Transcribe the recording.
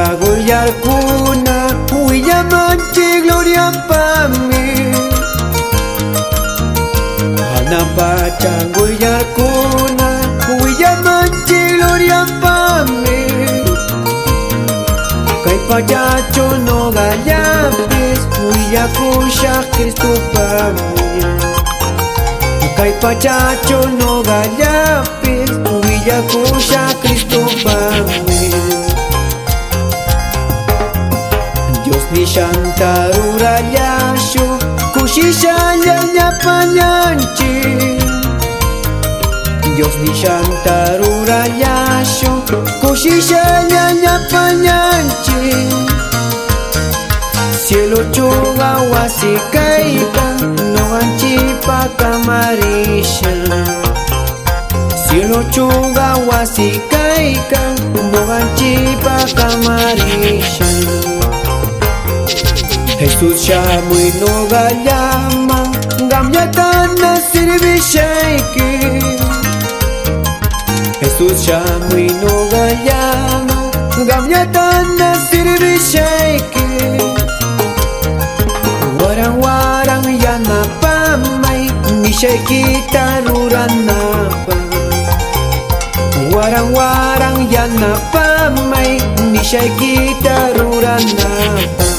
pachaguyarkuna willamanchi gloria pami Ana pachaguyarkuna willamanchi gloria pami Kay pachacho no gallapis willakusha Cristo pami Kay pachacho no gallapis willakusha Cristo pami Dios Dios ni shantarurayashu kushisha llallapañanchi Cielo chuga wasikaita no anchipa camarisha Cielo chuga wasikaika no anchipa camarisha Jesús shamu no gallama gamyatana sirvishaiki Escucha muy no gallama Gamyatan na sirvi shaiki Warang warang yana pamay Mi shaiki taruranapa Warang warang yana pamay Mi shaiki taruranapa